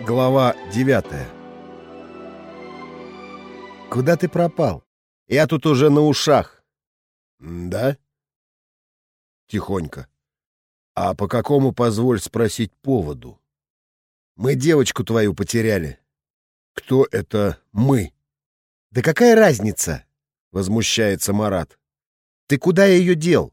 Глава девятая «Куда ты пропал? Я тут уже на ушах». «Да?» Тихонько. «А по какому, позволь спросить, поводу?» «Мы девочку твою потеряли». «Кто это мы?» «Да какая разница?» — возмущается Марат. «Ты куда ее дел?»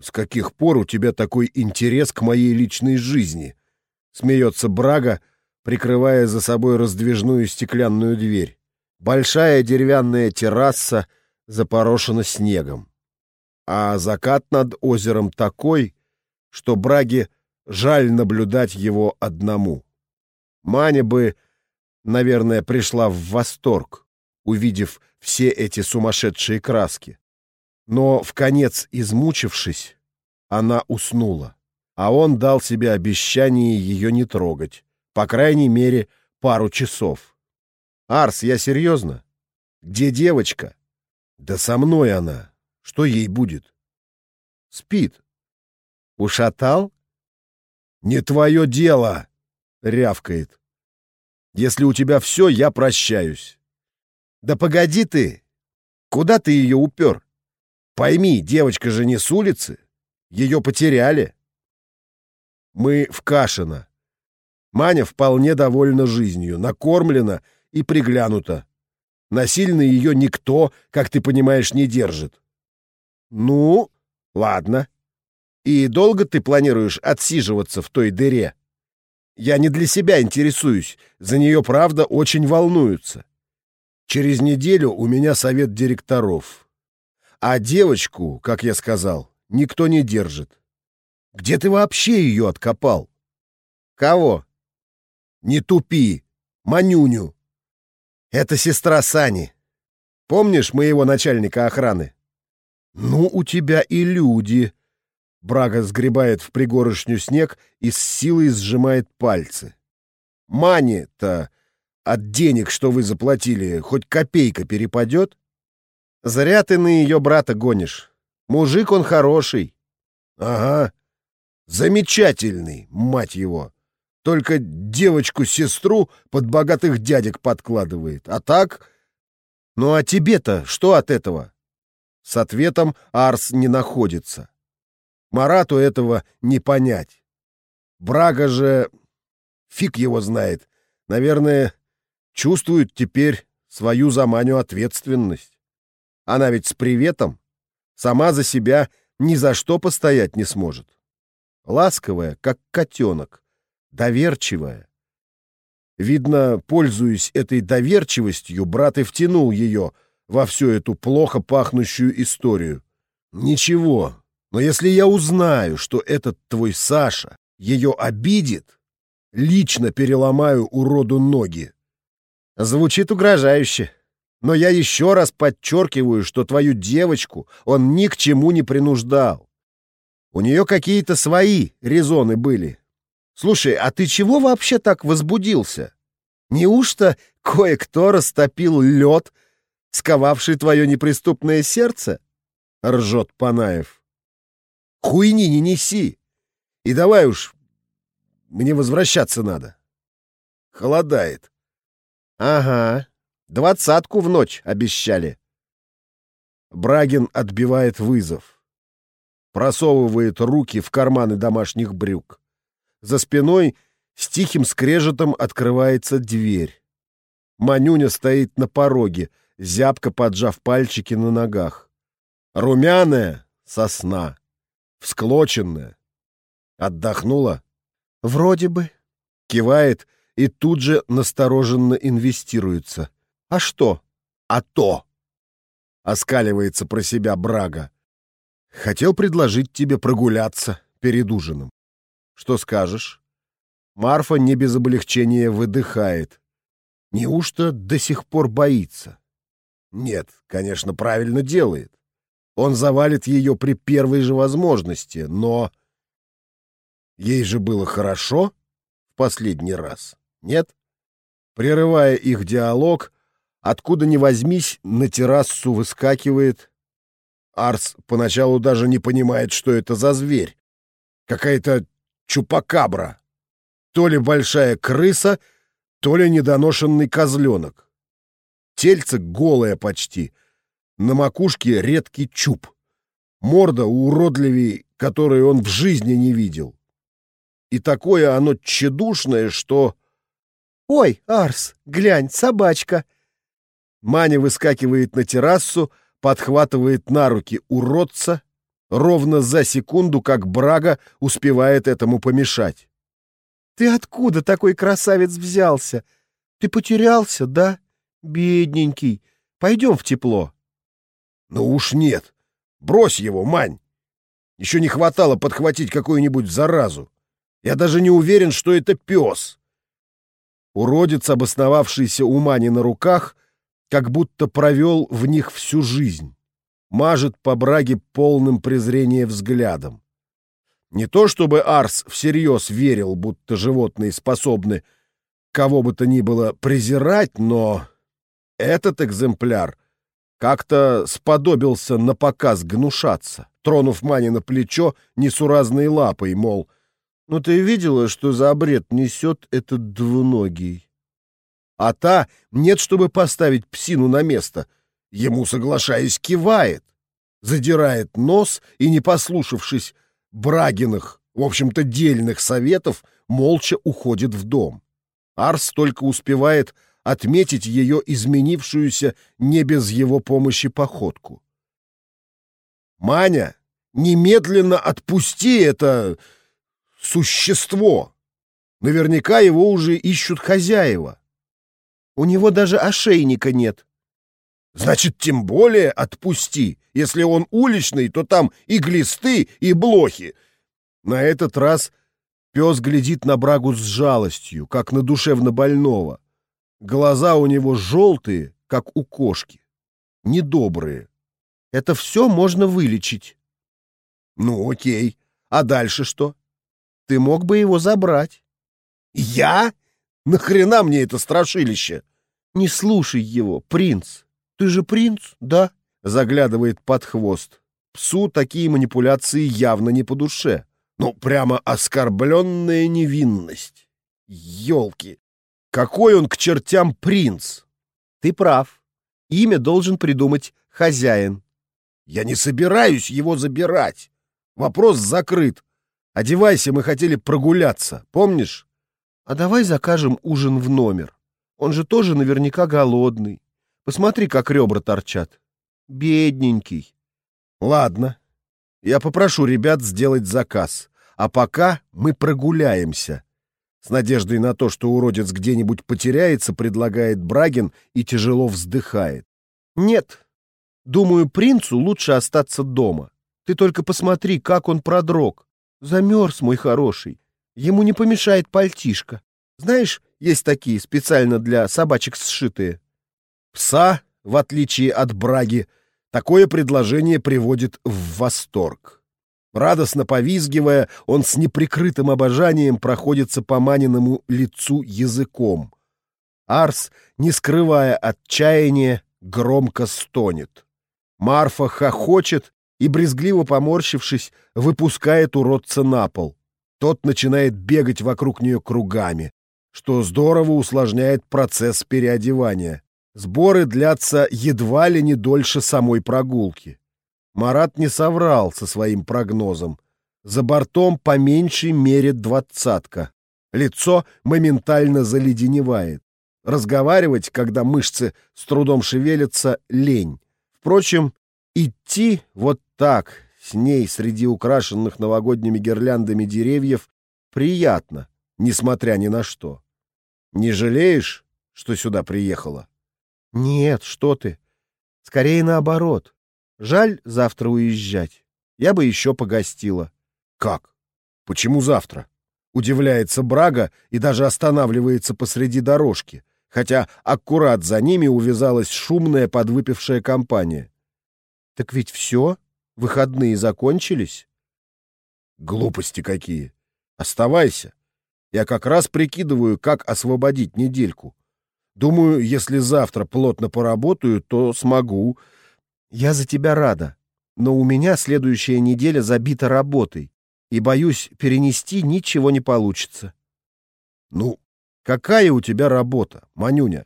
«С каких пор у тебя такой интерес к моей личной жизни?» — смеется Брага, прикрывая за собой раздвижную стеклянную дверь. Большая деревянная терраса запорошена снегом. А закат над озером такой, что Браге жаль наблюдать его одному. Маня бы, наверное, пришла в восторг, увидев все эти сумасшедшие краски. Но, в конец измучившись, она уснула, а он дал себе обещание ее не трогать, по крайней мере, пару часов. «Арс, я серьезно? Где девочка?» «Да со мной она. Что ей будет?» «Спит». «Ушатал?» «Не твое дело!» — рявкает. «Если у тебя все, я прощаюсь». «Да погоди ты! Куда ты ее упер? Пойми, девочка же не с улицы. Ее потеряли». Мы в Кашино. Маня вполне довольна жизнью, накормлена и приглянута. Насильно ее никто, как ты понимаешь, не держит. Ну, ладно. И долго ты планируешь отсиживаться в той дыре? Я не для себя интересуюсь, за нее, правда, очень волнуются. Через неделю у меня совет директоров. А девочку, как я сказал, никто не держит. Где ты вообще ее откопал? Кого? Не тупи. Манюню. Это сестра Сани. Помнишь моего начальника охраны? Ну, у тебя и люди. Брага сгребает в пригоршню снег и с силой сжимает пальцы. Мане-то от денег, что вы заплатили, хоть копейка перепадет? Зря ты на ее брата гонишь. Мужик он хороший. Ага. Замечательный, мать его. Только девочку-сестру под богатых дядек подкладывает. А так... Ну а тебе-то что от этого? С ответом Арс не находится. Марату этого не понять. Брага же... Фиг его знает. Наверное, чувствует теперь свою заманю ответственность. Она ведь с приветом. Сама за себя ни за что постоять не сможет. Ласковая, как котенок, доверчивая. Видно, пользуясь этой доверчивостью, брат и втянул ее во всю эту плохо пахнущую историю. Ничего, но если я узнаю, что этот твой Саша ее обидит, лично переломаю уроду ноги. Звучит угрожающе. Но я еще раз подчеркиваю, что твою девочку он ни к чему не принуждал. У нее какие-то свои резоны были, Слушай, а ты чего вообще так возбудился? Неужто кое-кто растопил лед, сковавший твое неприступное сердце? Ржет Панаев. Хуйни не неси. И давай уж, мне возвращаться надо. Холодает. Ага, двадцатку в ночь обещали. Брагин отбивает вызов. Просовывает руки в карманы домашних брюк. За спиной с тихим скрежетом открывается дверь. Манюня стоит на пороге, зябко поджав пальчики на ногах. Румяная сосна, всклоченная. Отдохнула? Вроде бы. Кивает и тут же настороженно инвестируется. А что? А то! Оскаливается про себя Брага. Хотел предложить тебе прогуляться перед ужином. Что скажешь? Марфа не без облегчения выдыхает. Неужто до сих пор боится? Нет, конечно, правильно делает. Он завалит ее при первой же возможности, но... Ей же было хорошо в последний раз, нет? Прерывая их диалог, откуда ни возьмись, на террасу выскакивает... Арс поначалу даже не понимает, что это за зверь. Какая-то чупакабра. То ли большая крыса, то ли недоношенный козленок. Тельце голое почти, на макушке редкий чуб. Морда уродливей, которую он в жизни не видел. И такое оно тщедушное, что... «Ой, Арс, глянь, собачка!» Маня выскакивает на террасу, подхватывает на руки уродца, ровно за секунду, как Брага успевает этому помешать. «Ты откуда такой красавец взялся? Ты потерялся, да? Бедненький. Пойдем в тепло». «Ну уж нет. Брось его, Мань. Еще не хватало подхватить какую-нибудь заразу. Я даже не уверен, что это пес». Уродец, обосновавшийся у Мани на руках, как будто провел в них всю жизнь. Мажет по браге полным презрения взглядом. Не то чтобы Арс всерьез верил, будто животные способны кого бы то ни было презирать, но этот экземпляр как-то сподобился на показ гнушаться, тронув Мани на плечо несуразной лапой, мол, «Ну ты видела, что за бред несет этот двуногий?» А та нет, чтобы поставить псину на место. Ему, соглашаясь, кивает, задирает нос и, не послушавшись Брагиных, в общем-то, дельных советов, молча уходит в дом. Арс только успевает отметить ее изменившуюся не без его помощи походку. «Маня, немедленно отпусти это существо! Наверняка его уже ищут хозяева. У него даже ошейника нет». «Значит, тем более отпусти. Если он уличный, то там и глисты, и блохи». На этот раз пес глядит на Брагу с жалостью, как на душевно больного. Глаза у него желтые, как у кошки. Недобрые. Это все можно вылечить. Ну, окей. А дальше что? Ты мог бы его забрать. Я? Нахрена мне это страшилище? Не слушай его, принц. Ты же принц, да? Заглядывает под хвост. Псу такие манипуляции явно не по душе. Ну, прямо оскорбленная невинность. Ёлки! Какой он к чертям принц? Ты прав. Имя должен придумать хозяин. Я не собираюсь его забирать. Вопрос закрыт. Одевайся, мы хотели прогуляться, помнишь? А давай закажем ужин в номер. Он же тоже наверняка голодный. Посмотри, как ребра торчат. Бедненький. Ладно. Я попрошу ребят сделать заказ. А пока мы прогуляемся. С надеждой на то, что уродец где-нибудь потеряется, предлагает Брагин и тяжело вздыхает. Нет. Думаю, принцу лучше остаться дома. Ты только посмотри, как он продрог. Замерз, мой хороший. Ему не помешает пальтишко. Знаешь, есть такие специально для собачек сшитые. Пса, в отличие от Браги, такое предложение приводит в восторг. Радостно повизгивая, он с неприкрытым обожанием проходится по маниному лицу языком. Арс, не скрывая отчаяния, громко стонет. Марфа хохочет и, брезгливо поморщившись, выпускает уродца на пол. Тот начинает бегать вокруг нее кругами, что здорово усложняет процесс переодевания. Сборы длятся едва ли не дольше самой прогулки. Марат не соврал со своим прогнозом. За бортом по меньшей мере двадцатка. Лицо моментально заледеневает. Разговаривать, когда мышцы с трудом шевелятся, лень. Впрочем, идти вот так, с ней среди украшенных новогодними гирляндами деревьев, приятно, несмотря ни на что. Не жалеешь, что сюда приехала? Нет, что ты. Скорее наоборот. Жаль завтра уезжать. Я бы еще погостила. Как? Почему завтра? Удивляется Брага и даже останавливается посреди дорожки, хотя аккурат за ними увязалась шумная подвыпившая компания. Так ведь все? Выходные закончились? Глупости какие. Оставайся. Я как раз прикидываю, как освободить недельку. Думаю, если завтра плотно поработаю, то смогу я за тебя рада, но у меня следующая неделя забита работой, и, боюсь, перенести ничего не получится. Ну, какая у тебя работа, Манюня?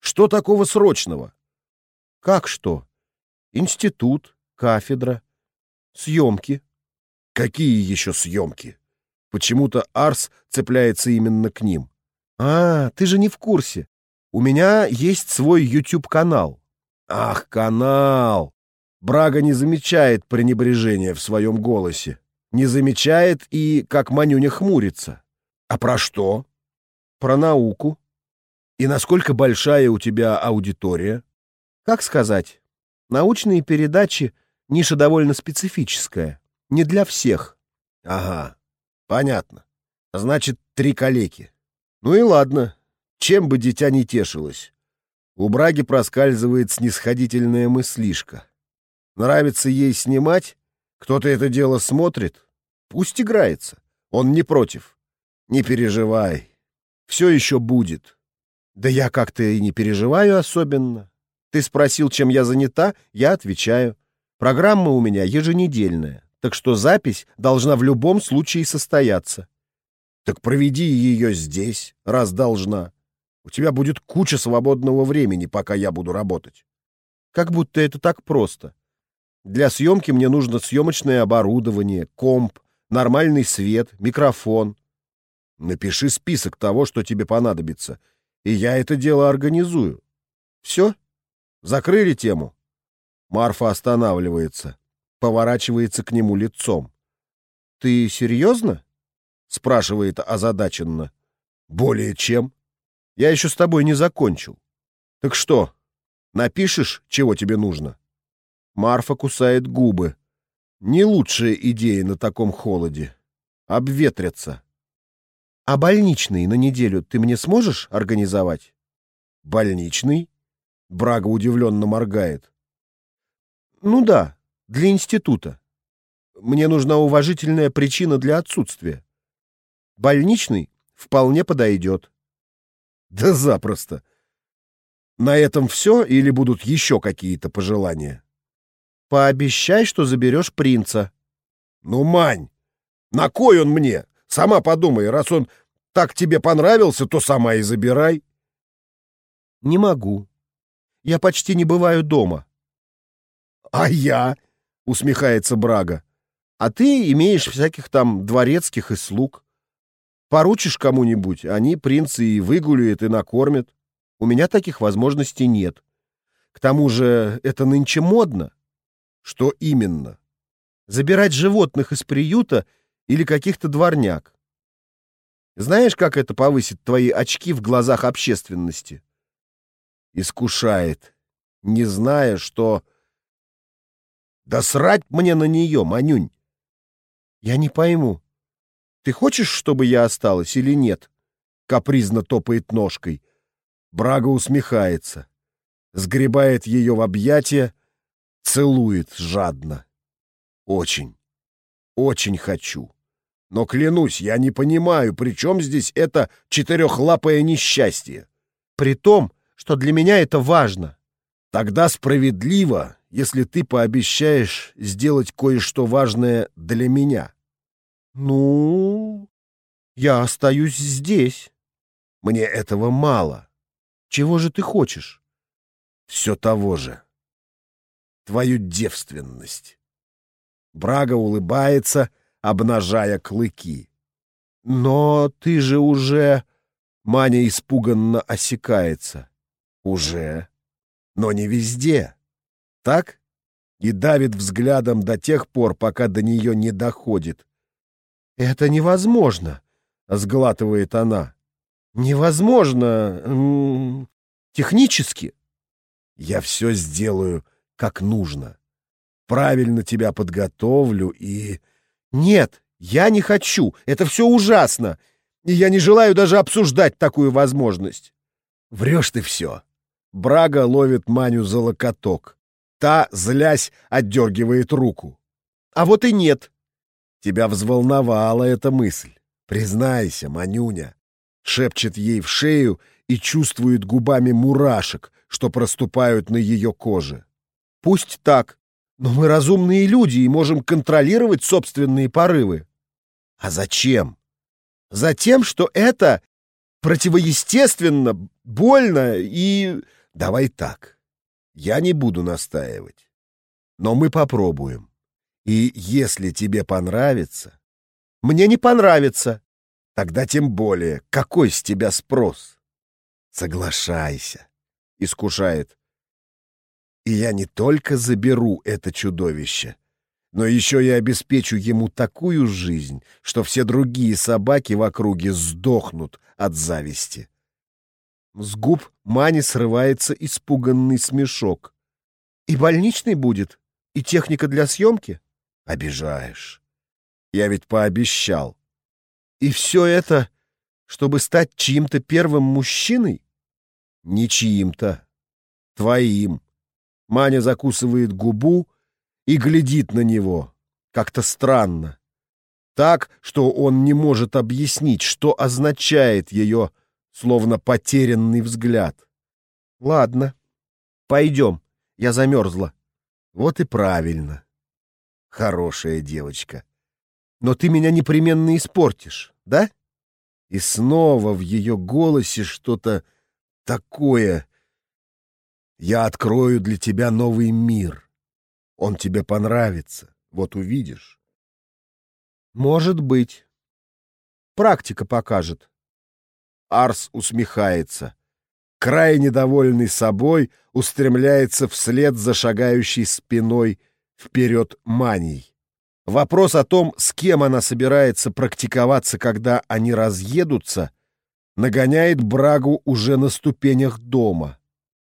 Что такого срочного? Как что? Институт, кафедра, съемки. Какие еще съемки? Почему-то Арс цепляется именно к ним. А, ты же не в курсе. У меня есть свой YouTube-канал. Ах, канал! Брага не замечает пренебрежения в своем голосе. Не замечает и, как Манюня, хмурится. А про что? Про науку. И насколько большая у тебя аудитория? Как сказать? Научные передачи — ниша довольно специфическая. Не для всех. Ага, понятно. Значит, три калеки. Ну и ладно, чем бы дитя не тешилось. У Браги проскальзывает снисходительная мыслишка. Нравится ей снимать? Кто-то это дело смотрит? Пусть играется. Он не против. Не переживай. Все еще будет. Да я как-то и не переживаю особенно. Ты спросил, чем я занята, я отвечаю. Программа у меня еженедельная, так что запись должна в любом случае состояться. Так проведи ее здесь, раз должна. У тебя будет куча свободного времени, пока я буду работать. Как будто это так просто. Для съемки мне нужно съемочное оборудование, комп, нормальный свет, микрофон. Напиши список того, что тебе понадобится, и я это дело организую. Все? Закрыли тему? Марфа останавливается, поворачивается к нему лицом. «Ты серьезно?» — спрашивает озадаченно. «Более чем. Я еще с тобой не закончил. Так что, напишешь, чего тебе нужно?» Марфа кусает губы. Не лучшая идея на таком холоде. Обветрятся. А больничный на неделю ты мне сможешь организовать? Больничный? Брага удивленно моргает. Ну да, для института. Мне нужна уважительная причина для отсутствия. Больничный вполне подойдет. Да запросто. На этом все или будут еще какие-то пожелания? Пообещай, что заберешь принца. Ну, Мань, на кой он мне? Сама подумай, раз он так тебе понравился, то сама и забирай. Не могу. Я почти не бываю дома. А я? Усмехается Брага. А ты имеешь всяких там дворецких и слуг. Поручишь кому-нибудь, они принца и выгуляют, и накормят. У меня таких возможностей нет. К тому же это нынче модно. Что именно? Забирать животных из приюта или каких-то дворняк. Знаешь, как это повысит твои очки в глазах общественности? Искушает, не зная, что... Да срать мне на нее, Манюнь! Я не пойму. Ты хочешь, чтобы я осталась или нет? Капризно топает ножкой. Брага усмехается, сгребает ее в объятия, Целует жадно. Очень, очень хочу. Но клянусь, я не понимаю, при чем здесь это четырехлапое несчастье. При том, что для меня это важно. Тогда справедливо, если ты пообещаешь сделать кое-что важное для меня. Ну, я остаюсь здесь. Мне этого мало. Чего же ты хочешь? Все того же твою девственность. Брага улыбается, обнажая клыки. Но ты же уже... Маня испуганно осекается. Уже. Но не везде. Так? И давит взглядом до тех пор, пока до нее не доходит. «Это невозможно», — сглатывает она. «Невозможно... технически». «Я все сделаю как нужно. Правильно тебя подготовлю и... Нет, я не хочу. Это все ужасно. И я не желаю даже обсуждать такую возможность. Врешь ты все. Брага ловит Маню за локоток. Та, злясь, отдергивает руку. А вот и нет. Тебя взволновала эта мысль. Признайся, Манюня. Шепчет ей в шею и чувствует губами мурашек, что проступают на ее коже. Пусть так, но мы разумные люди и можем контролировать собственные порывы. А зачем? Затем, что это противоестественно, больно и... Давай так. Я не буду настаивать. Но мы попробуем. И если тебе понравится... Мне не понравится. Тогда тем более, какой с тебя спрос? Соглашайся, искушает. И я не только заберу это чудовище, но еще и обеспечу ему такую жизнь, что все другие собаки в округе сдохнут от зависти. С губ Мани срывается испуганный смешок. И больничный будет? И техника для съемки? Обижаешь. Я ведь пообещал. И все это, чтобы стать чьим-то первым мужчиной? Не чьим-то. Твоим. Маня закусывает губу и глядит на него. Как-то странно. Так, что он не может объяснить, что означает ее, словно потерянный взгляд. Ладно, пойдем, я замерзла. Вот и правильно. Хорошая девочка. Но ты меня непременно испортишь, да? И снова в ее голосе что-то такое. Я открою для тебя новый мир. Он тебе понравится, вот увидишь. Может быть. Практика покажет. Арс усмехается. Крайне довольный собой, устремляется вслед за шагающей спиной вперед маней. Вопрос о том, с кем она собирается практиковаться, когда они разъедутся, нагоняет Брагу уже на ступенях дома.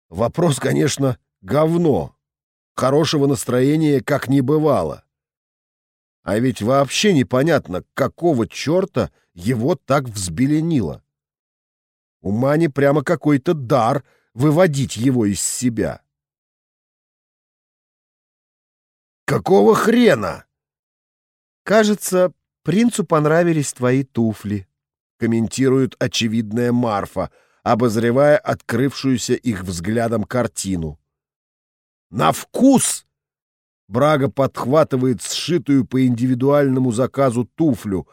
Вопрос, конечно, говно. Хорошего настроения как не бывало. А ведь вообще непонятно, какого черта его так взбеленило. У Мани прямо какой-то дар выводить его из себя. «Какого хрена?» «Кажется, принцу понравились твои туфли», — комментирует очевидная Марфа, обозревая открывшуюся их взглядом картину. «На вкус!» Брага подхватывает сшитую по индивидуальному заказу туфлю,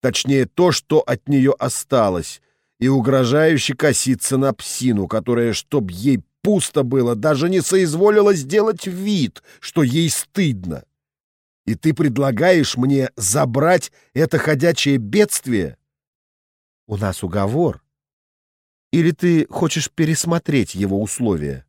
точнее то, что от нее осталось, и угрожающе косится на псину, которая, чтоб ей пусто было, даже не соизволила сделать вид, что ей стыдно. И ты предлагаешь мне забрать это ходячее бедствие? У нас уговор. Или ты хочешь пересмотреть его условия?